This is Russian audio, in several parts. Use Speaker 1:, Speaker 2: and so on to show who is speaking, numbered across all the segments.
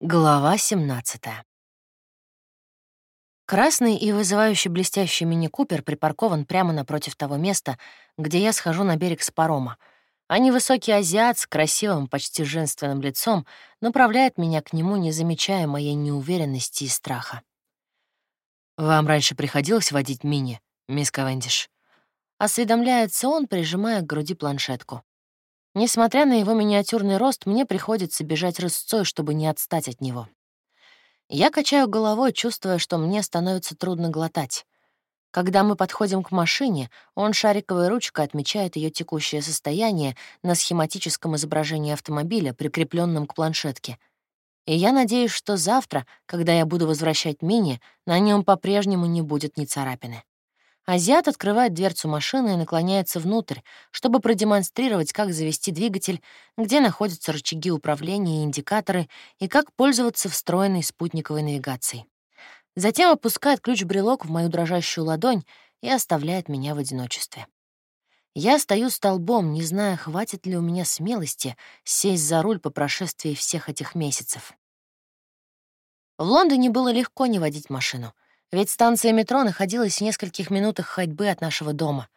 Speaker 1: Глава 17 Красный и вызывающий блестящий мини-купер припаркован прямо напротив того места, где я схожу на берег с парома, а невысокий азиат с красивым, почти женственным лицом направляет меня к нему, не замечая моей неуверенности и страха. «Вам раньше приходилось водить мини, мисс Кавендиш?» Осведомляется он, прижимая к груди планшетку. Несмотря на его миниатюрный рост, мне приходится бежать рысцой, чтобы не отстать от него. Я качаю головой, чувствуя, что мне становится трудно глотать. Когда мы подходим к машине, он шариковой ручкой отмечает ее текущее состояние на схематическом изображении автомобиля, прикрепленном к планшетке. И я надеюсь, что завтра, когда я буду возвращать мини, на нем по-прежнему не будет ни царапины. Азиат открывает дверцу машины и наклоняется внутрь, чтобы продемонстрировать, как завести двигатель, где находятся рычаги управления и индикаторы, и как пользоваться встроенной спутниковой навигацией. Затем опускает ключ-брелок в мою дрожащую ладонь и оставляет меня в одиночестве. Я стою столбом, не зная, хватит ли у меня смелости сесть за руль по прошествии всех этих месяцев. В Лондоне было легко не водить машину — ведь станция метро находилась в нескольких минутах ходьбы от нашего дома.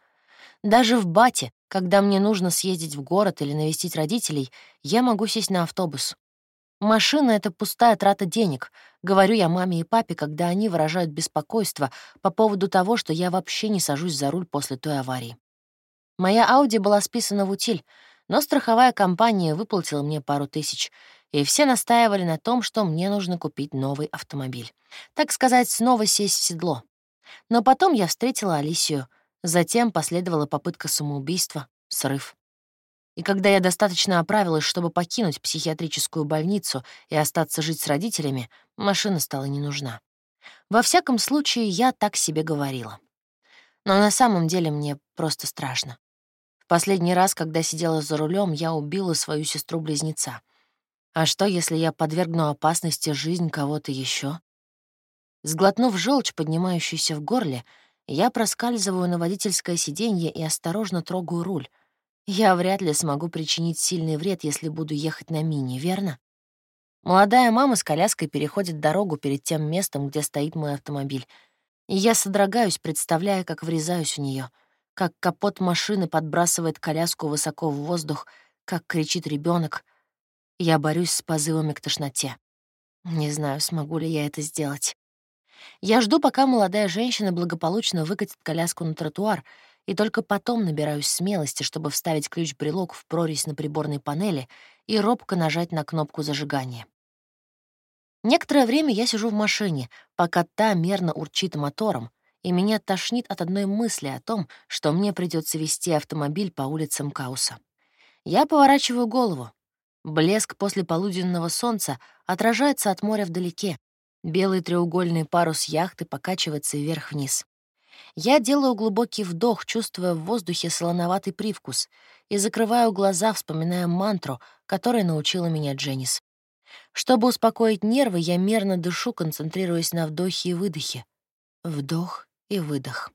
Speaker 1: Даже в Бате, когда мне нужно съездить в город или навестить родителей, я могу сесть на автобус. Машина — это пустая трата денег, говорю я маме и папе, когда они выражают беспокойство по поводу того, что я вообще не сажусь за руль после той аварии. Моя Ауди была списана в утиль, но страховая компания выплатила мне пару тысяч, и все настаивали на том, что мне нужно купить новый автомобиль. Так сказать, снова сесть в седло. Но потом я встретила Алисию, затем последовала попытка самоубийства, срыв. И когда я достаточно оправилась, чтобы покинуть психиатрическую больницу и остаться жить с родителями, машина стала не нужна. Во всяком случае, я так себе говорила. Но на самом деле мне просто страшно. В последний раз, когда сидела за рулем, я убила свою сестру-близнеца. А что, если я подвергну опасности жизнь кого-то еще? Сглотнув желчь, поднимающуюся в горле, я проскальзываю на водительское сиденье и осторожно трогаю руль. Я вряд ли смогу причинить сильный вред, если буду ехать на мини, верно? Молодая мама с коляской переходит дорогу перед тем местом, где стоит мой автомобиль. И я содрогаюсь, представляя, как врезаюсь в нее, как капот машины подбрасывает коляску высоко в воздух, как кричит ребенок, я борюсь с позывами к тошноте. Не знаю, смогу ли я это сделать. Я жду, пока молодая женщина благополучно выкатит коляску на тротуар, и только потом набираюсь смелости, чтобы вставить ключ-брелок в прорезь на приборной панели и робко нажать на кнопку зажигания. Некоторое время я сижу в машине, пока та мерно урчит мотором, и меня тошнит от одной мысли о том, что мне придется вести автомобиль по улицам Кауса. Я поворачиваю голову. Блеск после полуденного солнца отражается от моря вдалеке. Белый треугольный парус яхты покачивается вверх-вниз. Я делаю глубокий вдох, чувствуя в воздухе солоноватый привкус, и закрываю глаза, вспоминая мантру, которой научила меня Дженнис. Чтобы успокоить нервы, я мерно дышу, концентрируясь на вдохе и выдохе. Вдох и выдох.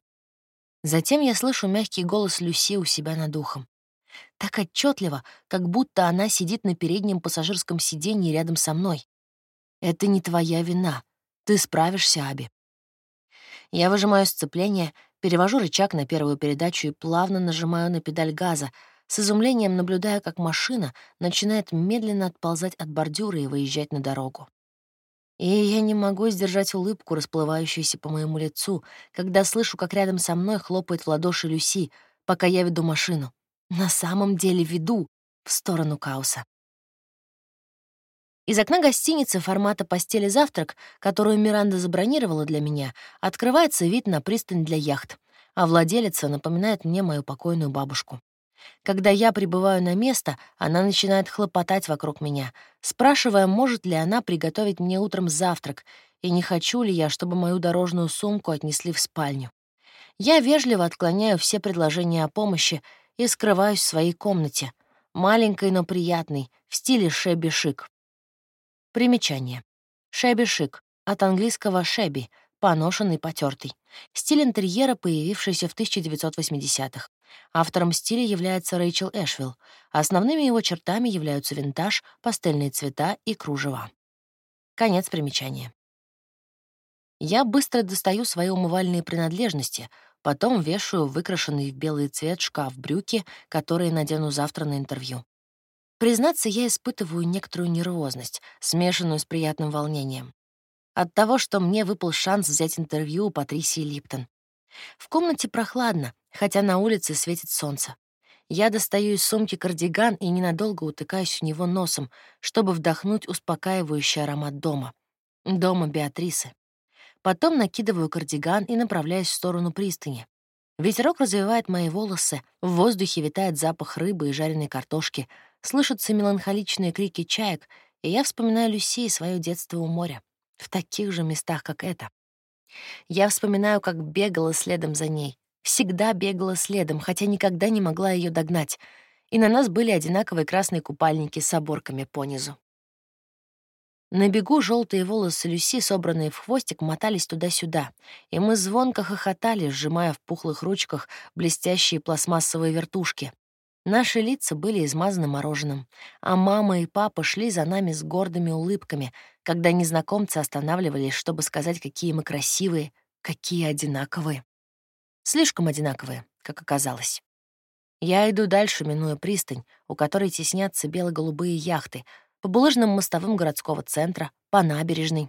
Speaker 1: Затем я слышу мягкий голос Люси у себя над ухом. Так отчетливо, как будто она сидит на переднем пассажирском сиденье рядом со мной. Это не твоя вина. Ты справишься, Аби. Я выжимаю сцепление, перевожу рычаг на первую передачу и плавно нажимаю на педаль газа, с изумлением наблюдая, как машина начинает медленно отползать от бордюра и выезжать на дорогу. И я не могу сдержать улыбку, расплывающуюся по моему лицу, когда слышу, как рядом со мной хлопает в ладоши Люси, пока я веду машину на самом деле веду в сторону Кауса. Из окна гостиницы формата постели завтрак, которую Миранда забронировала для меня, открывается вид на пристань для яхт, а владелица напоминает мне мою покойную бабушку. Когда я прибываю на место, она начинает хлопотать вокруг меня, спрашивая, может ли она приготовить мне утром завтрак, и не хочу ли я, чтобы мою дорожную сумку отнесли в спальню. Я вежливо отклоняю все предложения о помощи и скрываюсь в своей комнате, маленькой, но приятной, в стиле шеби-шик. Примечание. Шеби-шик, от английского шеби, поношенный, потертый. Стиль интерьера, появившийся в 1980-х. Автором стиля является Рэйчел Эшвилл. Основными его чертами являются винтаж, пастельные цвета и кружева. Конец примечания. Я быстро достаю свои умывальные принадлежности, потом вешаю выкрашенный в белый цвет шкаф брюки, которые надену завтра на интервью. Признаться, я испытываю некоторую нервозность, смешанную с приятным волнением. От того, что мне выпал шанс взять интервью у Патрисии Липтон. В комнате прохладно, хотя на улице светит солнце. Я достаю из сумки кардиган и ненадолго утыкаюсь в него носом, чтобы вдохнуть успокаивающий аромат дома. Дома Беатрисы. Потом накидываю кардиган и направляюсь в сторону пристани. Ветерок развивает мои волосы, в воздухе витает запах рыбы и жареной картошки, слышатся меланхоличные крики чаек, и я вспоминаю Люси и свое детство у моря, в таких же местах, как это. Я вспоминаю, как бегала следом за ней, всегда бегала следом, хотя никогда не могла ее догнать, и на нас были одинаковые красные купальники с оборками понизу. На бегу желтые волосы Люси, собранные в хвостик, мотались туда-сюда, и мы звонко хохотали, сжимая в пухлых ручках блестящие пластмассовые вертушки. Наши лица были измазаны мороженым, а мама и папа шли за нами с гордыми улыбками, когда незнакомцы останавливались, чтобы сказать, какие мы красивые, какие одинаковые. Слишком одинаковые, как оказалось. Я иду дальше, минуя пристань, у которой теснятся бело-голубые яхты, по булыжным мостовым городского центра, по набережной,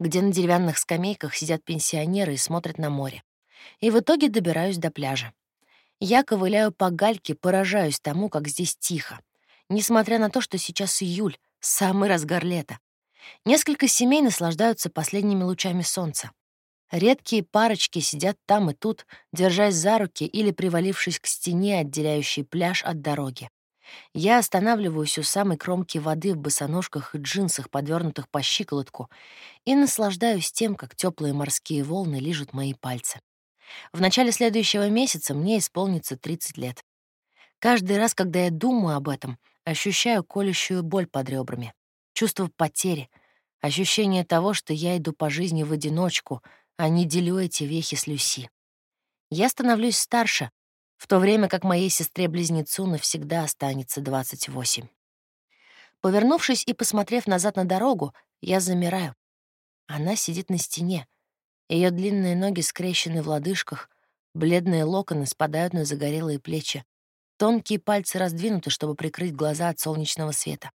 Speaker 1: где на деревянных скамейках сидят пенсионеры и смотрят на море. И в итоге добираюсь до пляжа. Я ковыляю по гальке, поражаюсь тому, как здесь тихо. Несмотря на то, что сейчас июль, самый разгар лета. Несколько семей наслаждаются последними лучами солнца. Редкие парочки сидят там и тут, держась за руки или привалившись к стене, отделяющей пляж от дороги. Я останавливаюсь у самой кромки воды в босоножках и джинсах, подвернутых по щиколотку, и наслаждаюсь тем, как теплые морские волны лижут мои пальцы. В начале следующего месяца мне исполнится 30 лет. Каждый раз, когда я думаю об этом, ощущаю колющую боль под ребрами, чувство потери, ощущение того, что я иду по жизни в одиночку — а не делю эти вехи с Люси. Я становлюсь старше, в то время как моей сестре-близнецу навсегда останется 28. Повернувшись и посмотрев назад на дорогу, я замираю. Она сидит на стене. Ее длинные ноги скрещены в лодыжках, бледные локоны спадают на загорелые плечи. Тонкие пальцы раздвинуты, чтобы прикрыть глаза от солнечного света.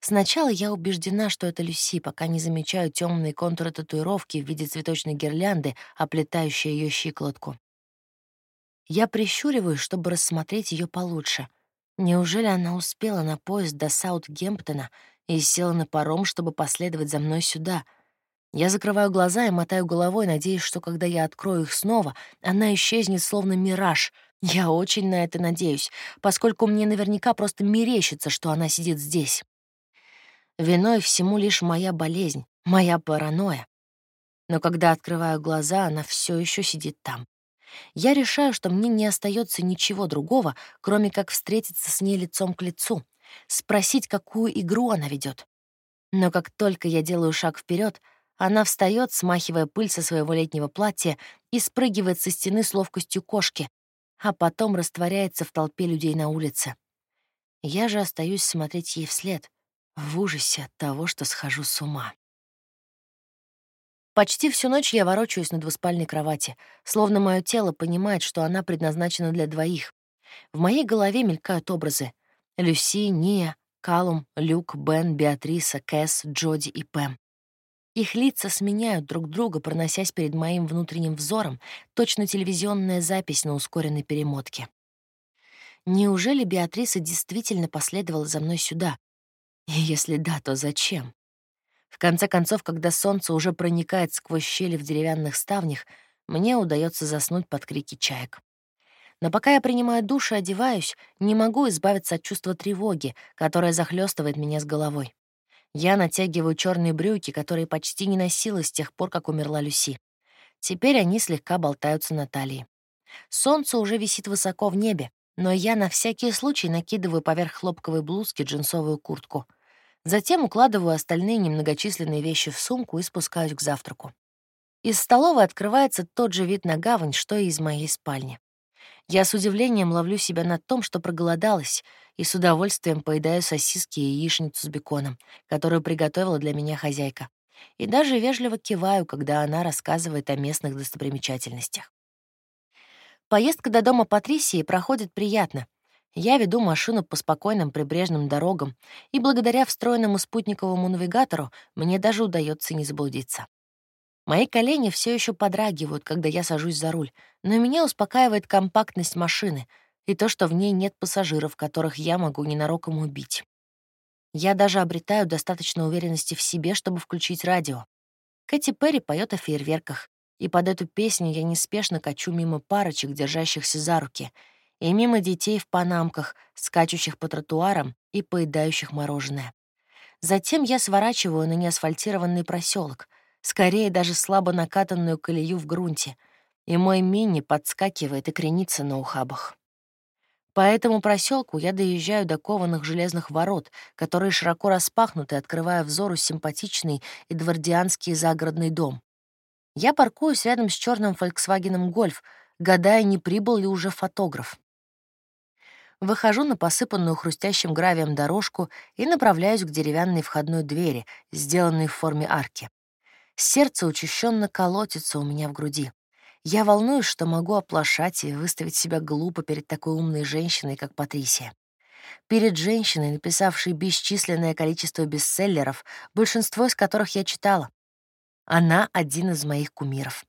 Speaker 1: Сначала я убеждена, что это Люси, пока не замечаю темные контуры татуировки в виде цветочной гирлянды, оплетающей ее щиколотку. Я прищуриваюсь, чтобы рассмотреть ее получше. Неужели она успела на поезд до Саутгемптона и села на паром, чтобы последовать за мной сюда? Я закрываю глаза и мотаю головой, надеясь, что когда я открою их снова, она исчезнет словно мираж. Я очень на это надеюсь, поскольку мне наверняка просто мерещится, что она сидит здесь. Виной всему лишь моя болезнь, моя паранойя. Но когда открываю глаза, она все еще сидит там. Я решаю, что мне не остается ничего другого, кроме как встретиться с ней лицом к лицу, спросить, какую игру она ведет. Но как только я делаю шаг вперед, она встает, смахивая пыль со своего летнего платья и спрыгивает со стены с ловкостью кошки, а потом растворяется в толпе людей на улице. Я же остаюсь смотреть ей вслед, в ужасе от того, что схожу с ума. Почти всю ночь я ворочаюсь на двуспальной кровати, словно мое тело понимает, что она предназначена для двоих. В моей голове мелькают образы. Люси, Ния, Калум, Люк, Бен, Беатриса, Кэс, Джоди и Пэм. Их лица сменяют друг друга, проносясь перед моим внутренним взором, точно телевизионная запись на ускоренной перемотке. Неужели Беатриса действительно последовала за мной сюда, и если да, то зачем? В конце концов, когда солнце уже проникает сквозь щели в деревянных ставнях, мне удается заснуть под крики чаек. Но пока я принимаю душ и одеваюсь, не могу избавиться от чувства тревоги, которое захлестывает меня с головой. Я натягиваю черные брюки, которые почти не носила с тех пор, как умерла Люси. Теперь они слегка болтаются на талии. Солнце уже висит высоко в небе, но я на всякий случай накидываю поверх хлопковой блузки джинсовую куртку. Затем укладываю остальные немногочисленные вещи в сумку и спускаюсь к завтраку. Из столовой открывается тот же вид на гавань, что и из моей спальни. Я с удивлением ловлю себя на том, что проголодалась, и с удовольствием поедаю сосиски и яичницу с беконом, которую приготовила для меня хозяйка. И даже вежливо киваю, когда она рассказывает о местных достопримечательностях. Поездка до дома Патрисии проходит приятно. Я веду машину по спокойным прибрежным дорогам, и благодаря встроенному спутниковому навигатору мне даже удается не заблудиться. Мои колени все еще подрагивают, когда я сажусь за руль, но меня успокаивает компактность машины и то, что в ней нет пассажиров, которых я могу ненароком убить. Я даже обретаю достаточно уверенности в себе, чтобы включить радио. Кэти Перри поет о фейерверках, и под эту песню я неспешно качу мимо парочек, держащихся за руки — и мимо детей в панамках, скачущих по тротуарам и поедающих мороженое. Затем я сворачиваю на неасфальтированный проселок, скорее даже слабо накатанную колею в грунте, и мой мини подскакивает и кренится на ухабах. По этому проселку я доезжаю до кованых железных ворот, которые широко распахнуты, открывая взору симпатичный эдвардианский загородный дом. Я паркуюсь рядом с черным Volkswagen Golf, гадая, не прибыл ли уже фотограф. Выхожу на посыпанную хрустящим гравием дорожку и направляюсь к деревянной входной двери, сделанной в форме арки. Сердце учащенно колотится у меня в груди. Я волнуюсь, что могу оплошать и выставить себя глупо перед такой умной женщиной, как Патрисия. Перед женщиной, написавшей бесчисленное количество бестселлеров, большинство из которых я читала. Она — один из моих кумиров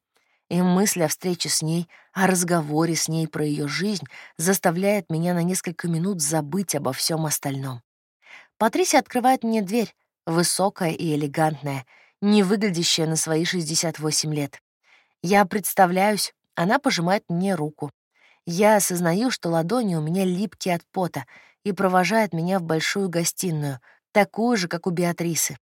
Speaker 1: и мысль о встрече с ней, о разговоре с ней про ее жизнь заставляет меня на несколько минут забыть обо всем остальном. Патрисия открывает мне дверь, высокая и элегантная, не выглядящая на свои 68 лет. Я представляюсь, она пожимает мне руку. Я осознаю, что ладони у меня липкие от пота и провожает меня в большую гостиную, такую же, как у Беатрисы.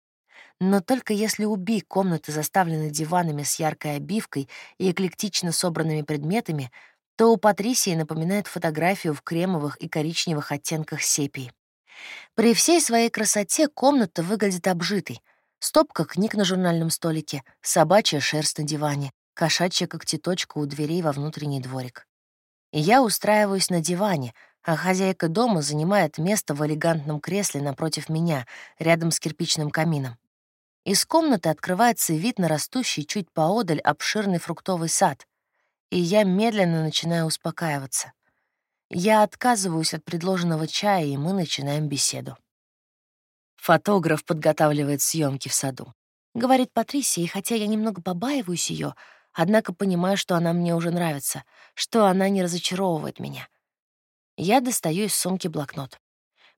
Speaker 1: Но только если у Би комнаты заставлены диванами с яркой обивкой и эклектично собранными предметами, то у Патрисии напоминает фотографию в кремовых и коричневых оттенках сепии. При всей своей красоте комната выглядит обжитой. Стопка книг на журнальном столике, собачья шерсть на диване, кошачья когтеточка у дверей во внутренний дворик. И я устраиваюсь на диване, а хозяйка дома занимает место в элегантном кресле напротив меня, рядом с кирпичным камином. Из комнаты открывается вид на растущий чуть поодаль обширный фруктовый сад, и я медленно начинаю успокаиваться. Я отказываюсь от предложенного чая, и мы начинаем беседу. Фотограф подготавливает съемки в саду. Говорит Патрисия, и хотя я немного побаиваюсь ее, однако понимаю, что она мне уже нравится, что она не разочаровывает меня. Я достаю из сумки блокнот.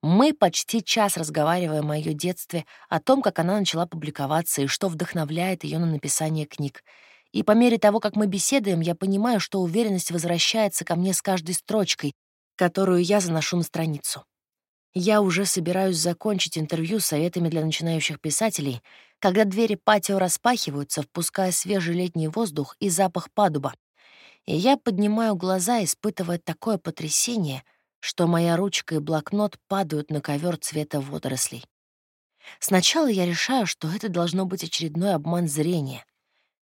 Speaker 1: Мы почти час разговариваем о ее детстве, о том, как она начала публиковаться и что вдохновляет ее на написание книг. И по мере того, как мы беседуем, я понимаю, что уверенность возвращается ко мне с каждой строчкой, которую я заношу на страницу. Я уже собираюсь закончить интервью с советами для начинающих писателей, когда двери патио распахиваются, впуская свежий летний воздух и запах падуба. И я поднимаю глаза, испытывая такое потрясение — что моя ручка и блокнот падают на ковер цвета водорослей. Сначала я решаю, что это должно быть очередной обман зрения.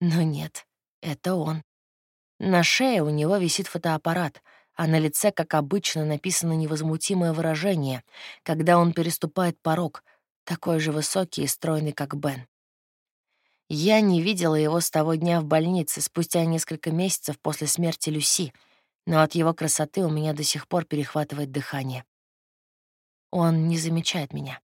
Speaker 1: Но нет, это он. На шее у него висит фотоаппарат, а на лице, как обычно, написано невозмутимое выражение, когда он переступает порог, такой же высокий и стройный, как Бен. Я не видела его с того дня в больнице, спустя несколько месяцев после смерти Люси — но от его красоты у меня до сих пор перехватывает дыхание. Он не замечает меня.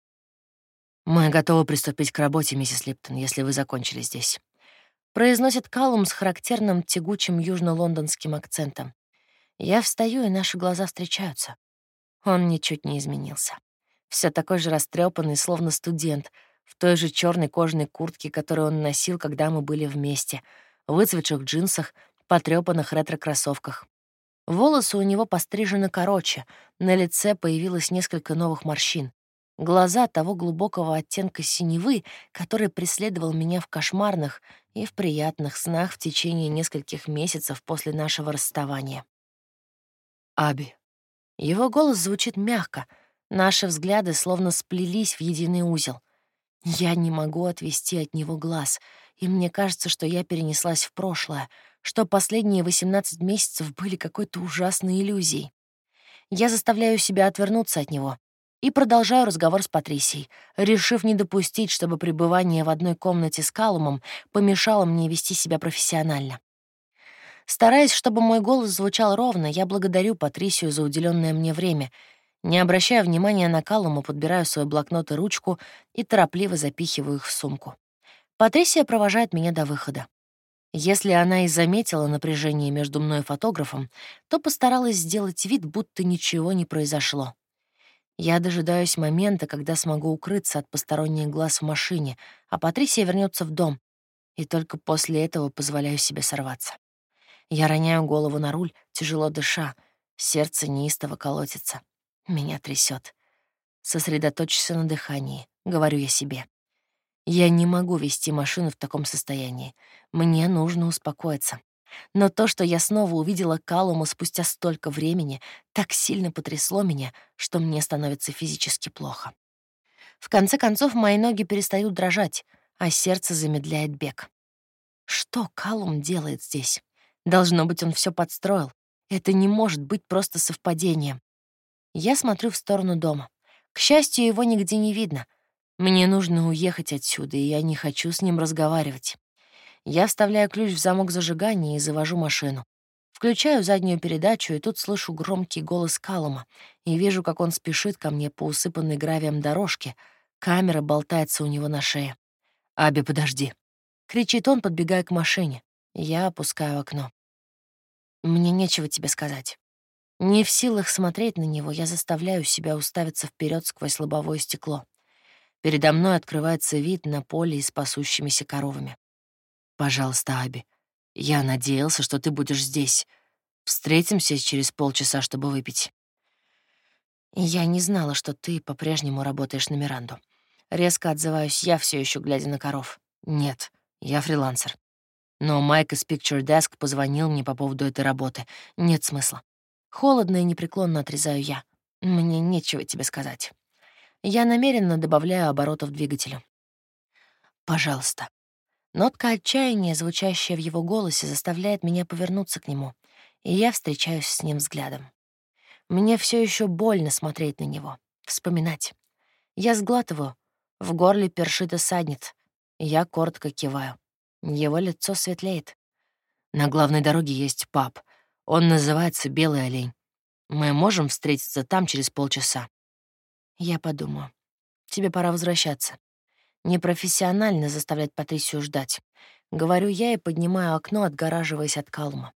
Speaker 1: «Мы готовы приступить к работе, миссис Липтон, если вы закончили здесь», — произносит Калум с характерным тягучим южно-лондонским акцентом. Я встаю, и наши глаза встречаются. Он ничуть не изменился. Все такой же растрепанный, словно студент, в той же черной кожаной куртке, которую он носил, когда мы были вместе, в выцветших джинсах, потрепанных ретро-кроссовках. Волосы у него пострижены короче, на лице появилось несколько новых морщин. Глаза того глубокого оттенка синевы, который преследовал меня в кошмарных и в приятных снах в течение нескольких месяцев после нашего расставания. Аби. Его голос звучит мягко, наши взгляды словно сплелись в единый узел. Я не могу отвести от него глаз, и мне кажется, что я перенеслась в прошлое, что последние 18 месяцев были какой-то ужасной иллюзией. Я заставляю себя отвернуться от него и продолжаю разговор с Патрисией, решив не допустить, чтобы пребывание в одной комнате с Калумом помешало мне вести себя профессионально. Стараясь, чтобы мой голос звучал ровно, я благодарю Патрисию за уделенное мне время, не обращая внимания на Калума, подбираю свой блокнот и ручку и торопливо запихиваю их в сумку. Патрисия провожает меня до выхода. Если она и заметила напряжение между мной и фотографом, то постаралась сделать вид, будто ничего не произошло. Я дожидаюсь момента, когда смогу укрыться от посторонних глаз в машине, а Патрисия вернется в дом, и только после этого позволяю себе сорваться. Я роняю голову на руль, тяжело дыша, сердце неистово колотится. Меня трясет. Сосредоточься на дыхании, говорю я себе. Я не могу вести машину в таком состоянии. Мне нужно успокоиться. Но то, что я снова увидела Калума спустя столько времени, так сильно потрясло меня, что мне становится физически плохо. В конце концов, мои ноги перестают дрожать, а сердце замедляет бег. Что Калум делает здесь? Должно быть, он все подстроил. Это не может быть просто совпадением. Я смотрю в сторону дома. К счастью, его нигде не видно — мне нужно уехать отсюда, и я не хочу с ним разговаривать. Я вставляю ключ в замок зажигания и завожу машину. Включаю заднюю передачу, и тут слышу громкий голос Калума и вижу, как он спешит ко мне по усыпанной гравием дорожке. Камера болтается у него на шее. «Аби, подожди!» — кричит он, подбегая к машине. Я опускаю окно. Мне нечего тебе сказать. Не в силах смотреть на него, я заставляю себя уставиться вперед сквозь лобовое стекло. Передо мной открывается вид на поле с пасущимися коровами. «Пожалуйста, Аби, я надеялся, что ты будешь здесь. Встретимся через полчаса, чтобы выпить». «Я не знала, что ты по-прежнему работаешь на Миранду. Резко отзываюсь я, все еще глядя на коров. Нет, я фрилансер. Но Майк из Picture Desk позвонил мне по поводу этой работы. Нет смысла. Холодно и непреклонно отрезаю я. Мне нечего тебе сказать. Я намеренно добавляю оборотов двигателю. «Пожалуйста». Нотка отчаяния, звучащая в его голосе, заставляет меня повернуться к нему, и я встречаюсь с ним взглядом. Мне все еще больно смотреть на него, вспоминать. Я сглатываю, в горле першит и саднет. Я коротко киваю. Его лицо светлеет. На главной дороге есть паб. Он называется «Белый олень». Мы можем встретиться там через полчаса. Я подумаю. Тебе пора возвращаться. Непрофессионально заставлять Патрисию ждать. Говорю я и поднимаю окно, отгораживаясь от Калума.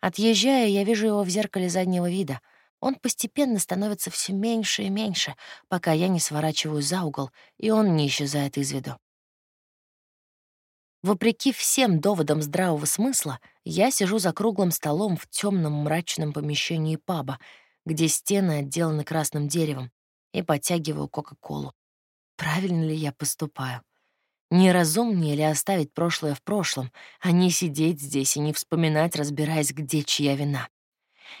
Speaker 1: Отъезжая, я вижу его в зеркале заднего вида. Он постепенно становится все меньше и меньше, пока я не сворачиваю за угол, и он не исчезает из виду. Вопреки всем доводам здравого смысла, я сижу за круглым столом в темном мрачном помещении паба, где стены отделаны красным деревом, и подтягиваю Кока-Колу. Правильно ли я поступаю? Не разумнее ли оставить прошлое в прошлом, а не сидеть здесь и не вспоминать, разбираясь, где чья вина?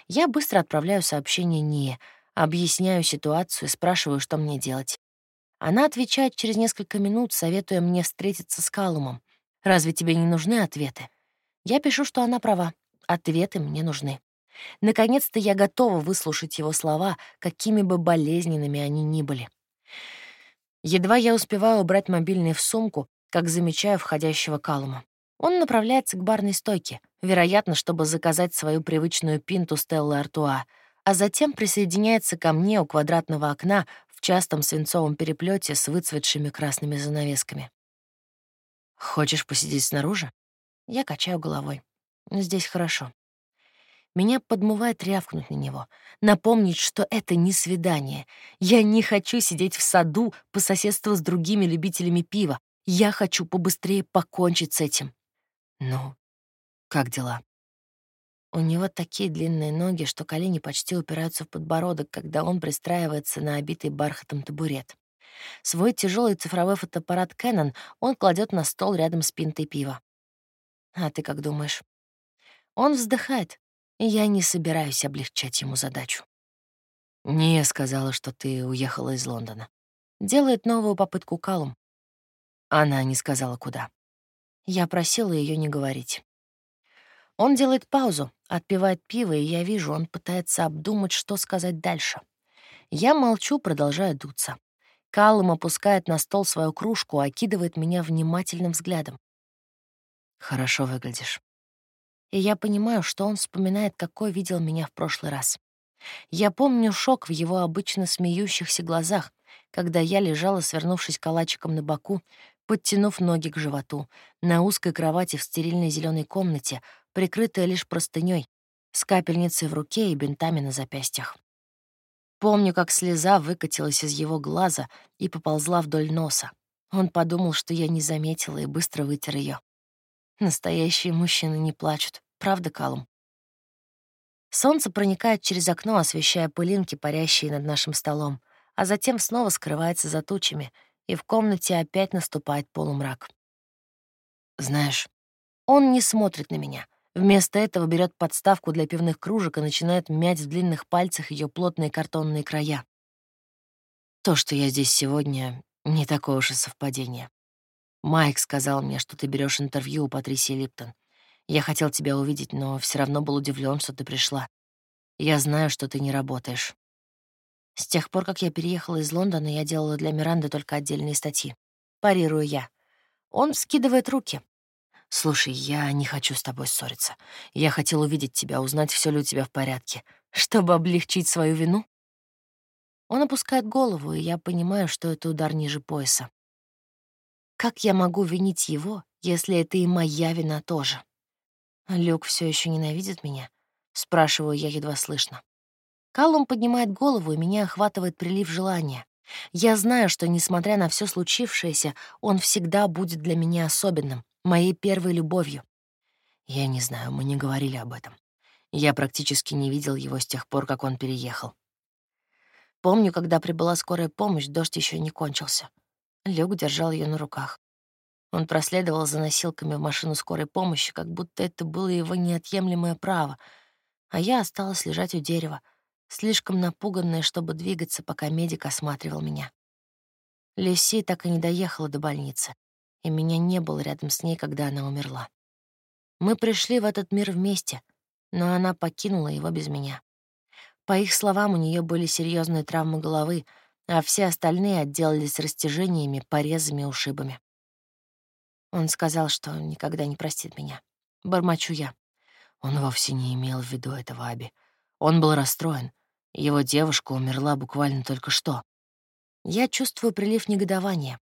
Speaker 1: Я быстро отправляю сообщение Ние, объясняю ситуацию и спрашиваю, что мне делать. Она отвечает через несколько минут, советуя мне встретиться с Калумом. «Разве тебе не нужны ответы?» Я пишу, что она права. Ответы мне нужны. Наконец-то я готова выслушать его слова, какими бы болезненными они ни были. Едва я успеваю убрать мобильный в сумку, как замечаю входящего Калума. Он направляется к барной стойке, вероятно, чтобы заказать свою привычную пинту Стеллы Артуа, а затем присоединяется ко мне у квадратного окна в частом свинцовом переплете с выцветшими красными занавесками. «Хочешь посидеть снаружи?» Я качаю головой. «Здесь хорошо». Меня подмывает рявкнуть на него, напомнить, что это не свидание. Я не хочу сидеть в саду по соседству с другими любителями пива. Я хочу побыстрее покончить с этим. Ну, как дела? У него такие длинные ноги, что колени почти упираются в подбородок, когда он пристраивается на обитый бархатом табурет. Свой тяжелый цифровой фотоаппарат Canon он кладет на стол рядом с пинтой пива. А ты как думаешь? Он вздыхает, я не собираюсь облегчать ему задачу. «Не сказала, что ты уехала из Лондона». Делает новую попытку Калум. Она не сказала, куда. Я просила ее не говорить. Он делает паузу, отпивает пиво, и я вижу, он пытается обдумать, что сказать дальше. Я молчу, продолжая дуться. Каллум опускает на стол свою кружку, окидывает меня внимательным взглядом. «Хорошо выглядишь». И я понимаю, что он вспоминает, какой видел меня в прошлый раз. Я помню шок в его обычно смеющихся глазах, когда я лежала, свернувшись калачиком на боку, подтянув ноги к животу, на узкой кровати в стерильной зеленой комнате, прикрытая лишь простыней, с капельницей в руке и бинтами на запястьях. Помню, как слеза выкатилась из его глаза и поползла вдоль носа. Он подумал, что я не заметила, и быстро вытер ее. Настоящие мужчины не плачут, правда, Калум? Солнце проникает через окно, освещая пылинки, парящие над нашим столом, а затем снова скрывается за тучами, и в комнате опять наступает полумрак. Знаешь, он не смотрит на меня — Вместо этого берет подставку для пивных кружек и начинает мять в длинных пальцах ее плотные картонные края. То, что я здесь сегодня, не такое уж и совпадение. Майк сказал мне, что ты берешь интервью у Патрисии Липтон. Я хотел тебя увидеть, но все равно был удивлен, что ты пришла. Я знаю, что ты не работаешь. С тех пор, как я переехала из Лондона, я делала для Миранды только отдельные статьи. Парирую я. Он скидывает руки. «Слушай, я не хочу с тобой ссориться. Я хотел увидеть тебя, узнать, все ли у тебя в порядке, чтобы облегчить свою вину». Он опускает голову, и я понимаю, что это удар ниже пояса. Как я могу винить его, если это и моя вина тоже? Люк все еще ненавидит меня? Спрашиваю я едва слышно. Каллум поднимает голову, и меня охватывает прилив желания. Я знаю, что, несмотря на все случившееся, он всегда будет для меня особенным, моей первой любовью. Я не знаю, мы не говорили об этом. Я практически не видел его с тех пор, как он переехал. Помню, когда прибыла скорая помощь, дождь еще не кончился. Люк держал ее на руках. Он проследовал за носилками в машину скорой помощи, как будто это было его неотъемлемое право, а я осталась лежать у дерева, слишком напуганная, чтобы двигаться, пока медик осматривал меня. Люси так и не доехала до больницы и меня не было рядом с ней, когда она умерла. Мы пришли в этот мир вместе, но она покинула его без меня. По их словам, у нее были серьезные травмы головы, а все остальные отделались растяжениями, порезами, ушибами. Он сказал, что никогда не простит меня. Бормочу я. Он вовсе не имел в виду этого Аби. Он был расстроен. Его девушка умерла буквально только что. Я чувствую прилив негодования.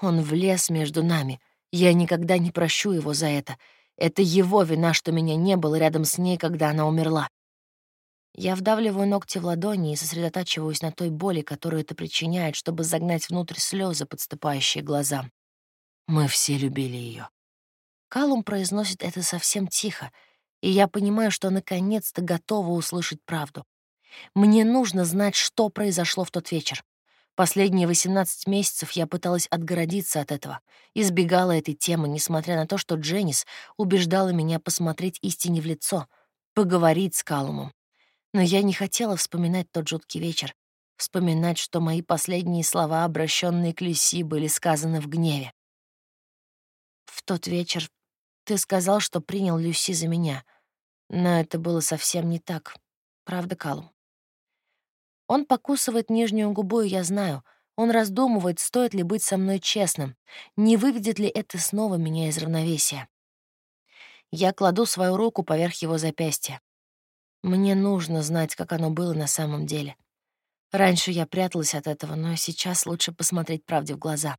Speaker 1: Он влез между нами. Я никогда не прощу его за это. Это его вина, что меня не было рядом с ней, когда она умерла. Я вдавливаю ногти в ладони и сосредотачиваюсь на той боли, которую это причиняет, чтобы загнать внутрь слезы, подступающие глазам. Мы все любили ее. Калум произносит это совсем тихо, и я понимаю, что наконец-то готова услышать правду. Мне нужно знать, что произошло в тот вечер. Последние 18 месяцев я пыталась отгородиться от этого, избегала этой темы, несмотря на то, что Дженнис убеждала меня посмотреть истине в лицо, поговорить с Калумом. Но я не хотела вспоминать тот жуткий вечер, вспоминать, что мои последние слова, обращенные к Люси, были сказаны в гневе. В тот вечер ты сказал, что принял Люси за меня, но это было совсем не так. Правда, Калум? Он покусывает нижнюю губу, и я знаю. Он раздумывает, стоит ли быть со мной честным, не выведет ли это снова меня из равновесия. Я кладу свою руку поверх его запястья. Мне нужно знать, как оно было на самом деле. Раньше я пряталась от этого, но сейчас лучше посмотреть правде в глаза.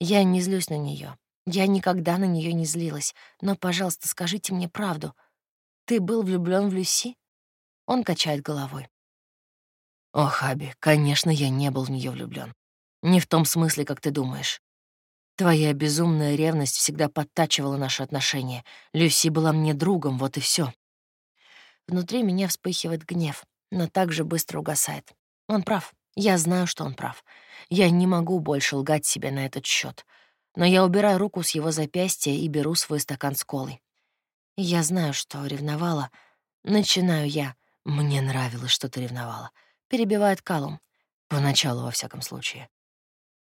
Speaker 1: Я не злюсь на нее. Я никогда на нее не злилась. Но, пожалуйста, скажите мне правду. Ты был влюблен в Люси? Он качает головой. О, Хаби, конечно, я не был в нее влюблен. Не в том смысле, как ты думаешь. Твоя безумная ревность всегда подтачивала наши отношения. Люси была мне другом, вот и все. Внутри меня вспыхивает гнев, но также быстро угасает. Он прав. Я знаю, что он прав. Я не могу больше лгать себе на этот счет. Но я убираю руку с его запястья и беру свой стакан с колой. Я знаю, что ревновала. Начинаю я. Мне нравилось, что ты ревновала перебивает Калум. Поначалу, во всяком случае.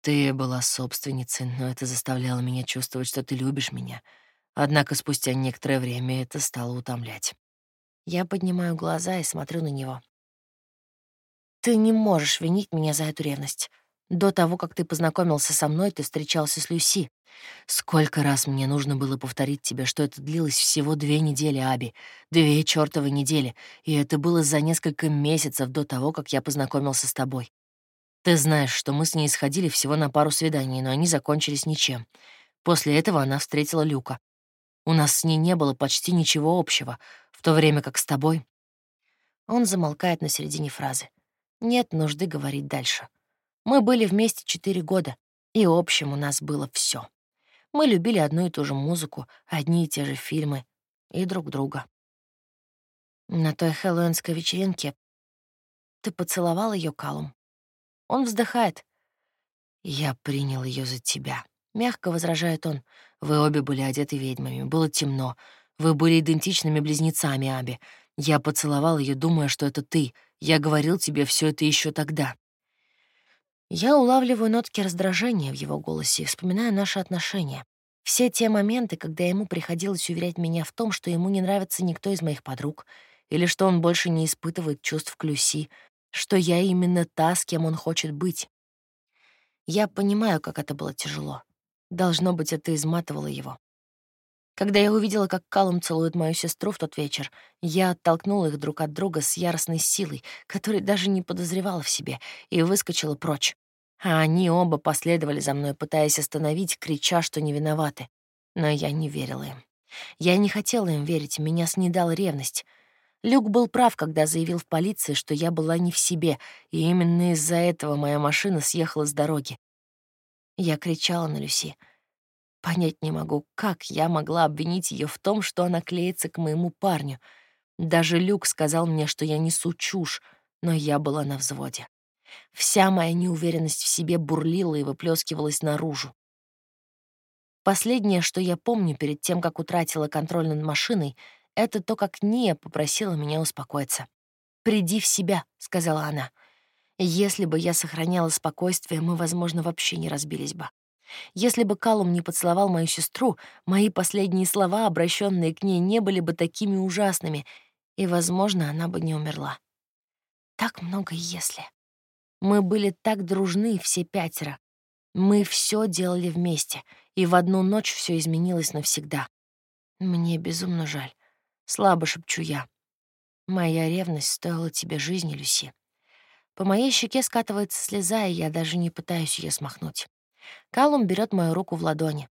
Speaker 1: Ты была собственницей, но это заставляло меня чувствовать, что ты любишь меня.
Speaker 2: Однако спустя некоторое время это стало утомлять.
Speaker 1: Я поднимаю глаза и смотрю на него. Ты не можешь винить меня за эту ревность. До того, как ты познакомился со мной, ты встречался с Люси.
Speaker 2: Сколько раз мне нужно было повторить тебе, что это длилось всего две недели, Аби. Две чёртовы недели. И это было за несколько месяцев до того, как я познакомился с тобой. Ты знаешь, что мы с ней сходили всего на пару свиданий, но они закончились ничем. После этого она встретила Люка. У нас с ней не было почти ничего общего, в то время как с тобой.
Speaker 1: Он замолкает на середине фразы. Нет нужды говорить дальше. Мы были вместе четыре года, и общем у нас было все. Мы любили одну и ту же музыку, одни и те же фильмы и друг друга. На той хэллоуинской вечеринке ты поцеловал ее Калум. Он вздыхает. «Я принял ее за тебя», — мягко возражает он. «Вы обе были одеты ведьмами, было темно. Вы были идентичными близнецами, Аби. Я поцеловал ее, думая, что это ты. Я говорил тебе все это еще тогда. Я улавливаю нотки раздражения в его голосе и вспоминаю наши отношения. Все те моменты, когда ему приходилось уверять меня в том, что ему не нравится никто из моих подруг, или что он больше не испытывает чувств к Люси, что я именно та, с кем он хочет быть. Я понимаю, как это было тяжело. Должно быть, это изматывало его. Когда я увидела, как Калум целует мою сестру в тот вечер, я оттолкнула их друг от друга с яростной силой, которой даже не подозревала в себе, и выскочила прочь. А они оба последовали за мной, пытаясь остановить, крича, что не виноваты. Но я не верила им. Я не хотела им верить, меня снедала ревность. Люк был прав, когда заявил в полиции, что я была не в себе, и именно из-за этого моя машина съехала с дороги. Я кричала на Люси — Понять не могу, как я могла обвинить ее в том, что она клеится к моему парню. Даже Люк сказал мне, что я несу чушь, но я была на взводе. Вся моя неуверенность в себе бурлила и выплескивалась наружу. Последнее, что я помню перед тем, как утратила контроль над машиной, это то, как Ния попросила меня успокоиться. «Приди в себя», — сказала она. «Если бы я сохраняла спокойствие, мы, возможно, вообще не разбились бы. Если бы Калум не поцеловал мою сестру, мои последние слова, обращенные к ней, не были бы такими ужасными, и, возможно, она бы не умерла. Так много «если». Мы были так дружны, все пятеро. Мы все делали вместе, и в одну ночь все изменилось навсегда. Мне безумно жаль. Слабо шепчу я. Моя ревность стоила тебе жизни, Люси. По моей щеке скатывается слеза, и я даже не пытаюсь ее смахнуть. Калум берет мою руку в ладони.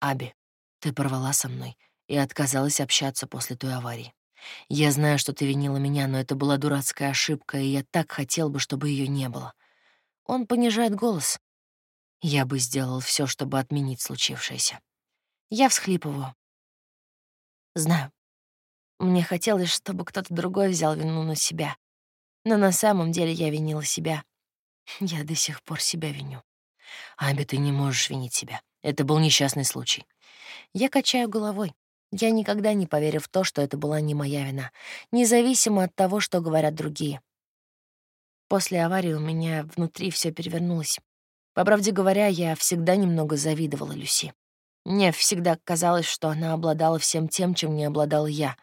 Speaker 1: «Аби, ты порвала со мной и отказалась общаться после той аварии. Я знаю, что ты винила меня, но это была дурацкая ошибка, и я так хотел бы, чтобы ее не было». Он понижает голос. Я бы сделал все, чтобы отменить случившееся. Я всхлипываю. Знаю. Мне хотелось, чтобы кто-то другой взял вину на себя. Но на самом деле я винила себя. Я до сих пор себя виню. Аби, ты не можешь винить себя. Это был несчастный случай. Я качаю головой. Я никогда не поверю в то, что это была не моя вина, независимо от того, что говорят другие. После аварии у меня внутри все перевернулось. По правде говоря, я всегда немного завидовала Люси. Мне всегда казалось, что она обладала всем тем, чем не обладал я.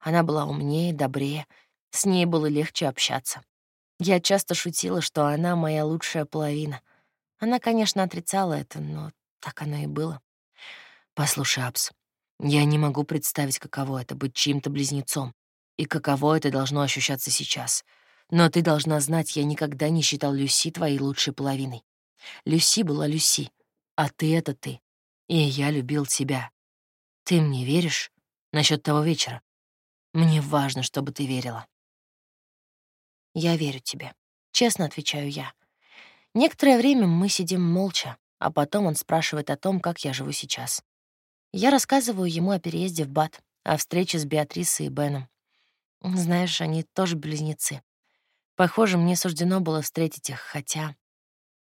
Speaker 1: Она была умнее, добрее, с ней было легче общаться. Я часто шутила, что она моя лучшая половина. Она, конечно, отрицала это, но так оно и было. «Послушай, Апс, я не могу представить, каково это — быть чьим-то близнецом, и каково это должно ощущаться сейчас. Но ты должна знать, я никогда не считал Люси твоей лучшей половиной. Люси была Люси, а ты — это ты. И я любил тебя. Ты мне веришь насчет того вечера? Мне важно, чтобы ты верила». «Я верю тебе», — честно отвечаю я. Некоторое время мы сидим молча, а потом он спрашивает о том, как я живу сейчас. Я рассказываю ему о переезде в Бат, о встрече с Беатрисой и Беном. Знаешь, они тоже близнецы. Похоже, мне суждено было встретить их, хотя...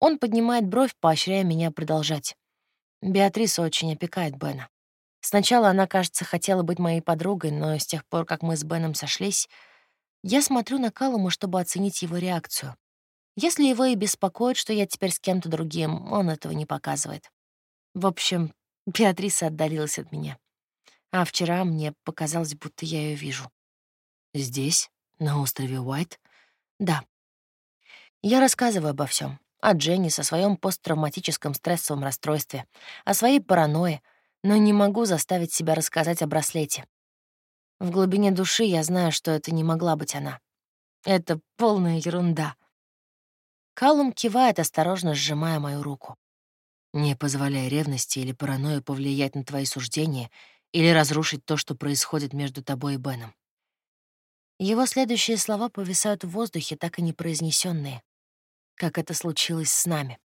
Speaker 1: Он поднимает бровь, поощряя меня продолжать. Беатриса очень опекает Бена. Сначала она, кажется, хотела быть моей подругой, но с тех пор, как мы с Беном сошлись, я смотрю на Калума, чтобы оценить его реакцию. Если его и беспокоит, что я теперь с кем-то другим, он этого не показывает. В общем, Беатриса отдалилась от меня. А вчера мне показалось, будто я ее вижу.
Speaker 2: Здесь, на острове Уайт?
Speaker 1: Да. Я рассказываю обо всем, О Дженни со своем посттравматическом стрессовом расстройстве, о своей паранойе, но не могу заставить себя рассказать о браслете. В глубине души я знаю, что это не могла быть она. Это полная ерунда. Калум кивает, осторожно сжимая мою руку.
Speaker 2: Не позволяя ревности или паранойи повлиять на твои суждения или разрушить то, что происходит между тобой и Беном.
Speaker 1: Его следующие слова повисают в воздухе, так и не произнесенные, как это случилось с нами.